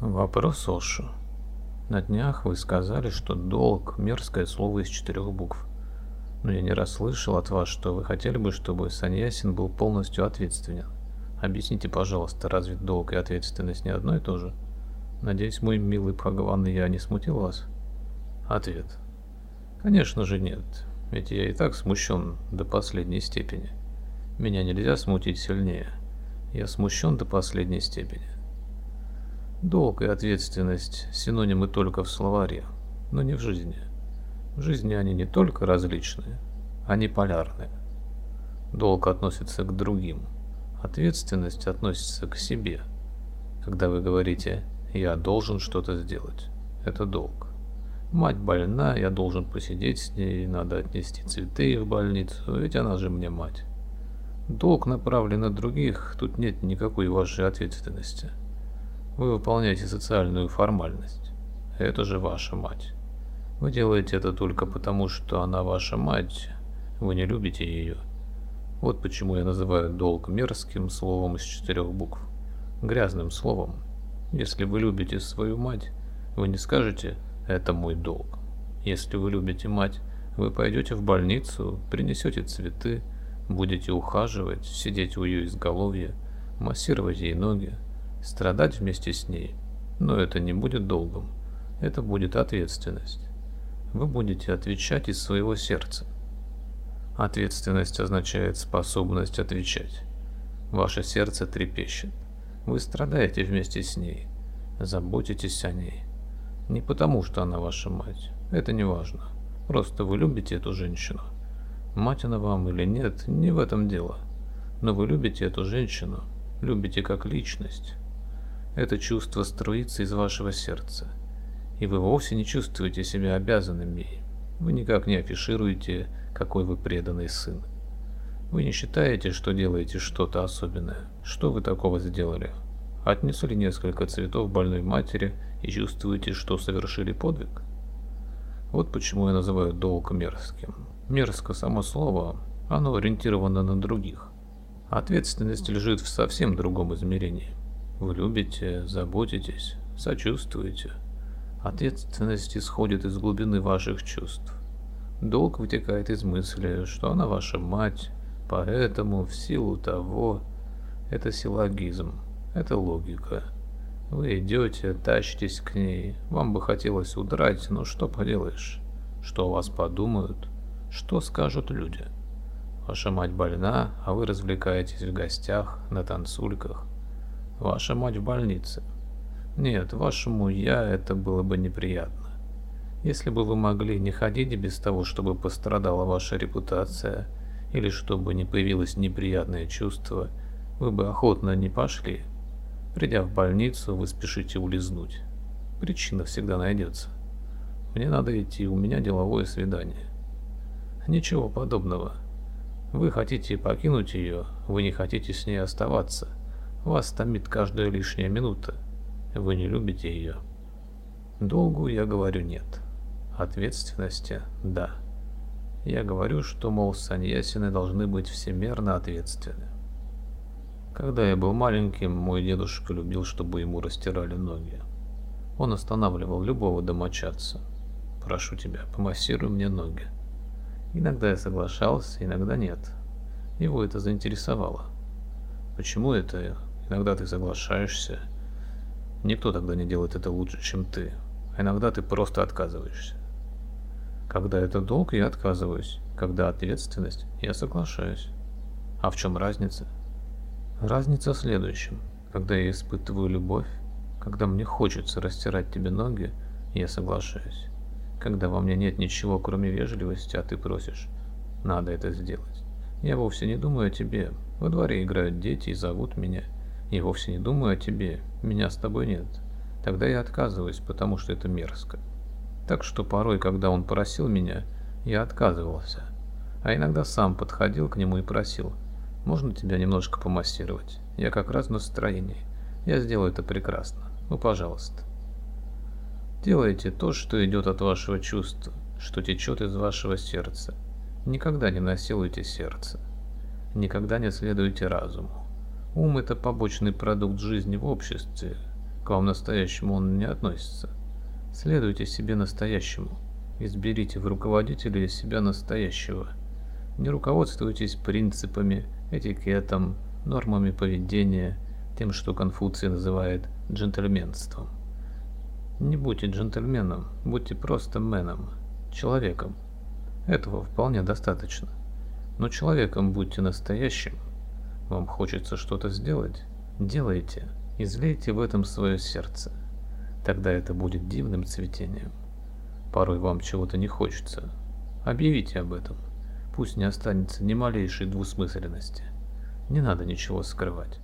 Вопрос Ошу. На днях вы сказали, что долг – мерзкое слово из четырех букв. Но я не раз слышал от вас, что вы хотели бы, чтобы Саньясин был полностью ответственен. Объясните, пожалуйста, разве долг и ответственность не одно и то же? Надеюсь, мой милый Бхагаван, я не смутил вас? Ответ. Конечно же нет, ведь я и так смущен до последней степени. Меня нельзя смутить сильнее. Я смущен до последней степени. Долг и ответственность – синонимы только в словаре, но не в жизни. В жизни они не только различные, они полярные. Долг относится к другим, ответственность относится к себе. Когда вы говорите «я должен что-то сделать», это долг. Мать больна, я должен посидеть с ней, надо отнести цветы в больницу, ведь она же мне мать. Долг направлен на других, тут нет никакой вашей ответственности. Вы выполняете социальную формальность. Это же ваша мать. Вы делаете это только потому, что она ваша мать. Вы не любите ее. Вот почему я называю долг мерзким словом из четырех букв. Грязным словом. Если вы любите свою мать, вы не скажете «это мой долг». Если вы любите мать, вы пойдете в больницу, принесете цветы, будете ухаживать, сидеть у ее изголовья, массировать ей ноги, страдать вместе с ней. Но это не будет долгом, это будет ответственность. Вы будете отвечать из своего сердца. Ответственность означает способность отвечать. Ваше сердце трепещет. Вы страдаете вместе с ней, заботитесь о ней. Не потому, что она ваша мать, это не важно. Просто вы любите эту женщину. Мать она вам или нет, не в этом дело. Но вы любите эту женщину, любите как личность. Это чувство струится из вашего сердца, и вы вовсе не чувствуете себя обязанным ей. Вы никак не афишируете, какой вы преданный сын. Вы не считаете, что делаете что-то особенное. Что вы такого сделали? Отнесли несколько цветов больной матери и чувствуете, что совершили подвиг? Вот почему я называю долг мерзким. Мерзко само слово, оно ориентировано на других. Ответственность лежит в совсем другом измерении. Вы любите, заботитесь, сочувствуете. Ответственность исходит из глубины ваших чувств. Долг вытекает из мысли, что она ваша мать, поэтому в силу того... Это силлогизм, это логика. Вы идете, тащитесь к ней, вам бы хотелось удрать, но что поделаешь? Что о вас подумают? Что скажут люди? Ваша мать больна, а вы развлекаетесь в гостях, на танцульках. Ваша мать в больнице. Нет, вашему «я» это было бы неприятно. Если бы вы могли не ходить без того, чтобы пострадала ваша репутация, или чтобы не появилось неприятное чувство, вы бы охотно не пошли. Придя в больницу, вы спешите улизнуть. Причина всегда найдется. Мне надо идти, у меня деловое свидание. Ничего подобного. Вы хотите покинуть ее, вы не хотите с ней оставаться. Вас томит каждая лишняя минута. Вы не любите ее. Долгу я говорю нет. Ответственности – да. Я говорю, что, мол, саньясины должны быть всемерно ответственны. Когда я был маленьким, мой дедушка любил, чтобы ему растирали ноги. Он останавливал любого домочадца. «Прошу тебя, помассируй мне ноги». Иногда я соглашался, иногда нет. Его это заинтересовало. Почему это Иногда ты соглашаешься. Никто тогда не делает это лучше, чем ты. А иногда ты просто отказываешься. Когда это долг, я отказываюсь. Когда ответственность, я соглашаюсь. А в чем разница? Разница в следующем. Когда я испытываю любовь, когда мне хочется растирать тебе ноги, я соглашаюсь. Когда во мне нет ничего, кроме вежливости, а ты просишь, надо это сделать. Я вовсе не думаю о тебе. Во дворе играют дети и зовут меня – и вовсе не думаю о тебе, меня с тобой нет. Тогда я отказываюсь, потому что это мерзко. Так что порой, когда он просил меня, я отказывался. А иногда сам подходил к нему и просил, можно тебя немножко помассировать? Я как раз в настроении. Я сделаю это прекрасно. Ну, пожалуйста. Делайте то, что идет от вашего чувства, что течет из вашего сердца. Никогда не насилуйте сердце. Никогда не следуйте разуму. Ум – это побочный продукт жизни в обществе. К вам настоящему он не относится. Следуйте себе настоящему. Изберите в руководителе себя настоящего. Не руководствуйтесь принципами, этикетом, нормами поведения, тем, что Конфуций называет джентльменством. Не будьте джентльменом, будьте просто меном, человеком. Этого вполне достаточно. Но человеком будьте настоящим. Вам хочется что-то сделать? Делайте. Излейте в этом свое сердце. Тогда это будет дивным цветением. Порой вам чего-то не хочется. Объявите об этом. Пусть не останется ни малейшей двусмысленности. Не надо ничего скрывать.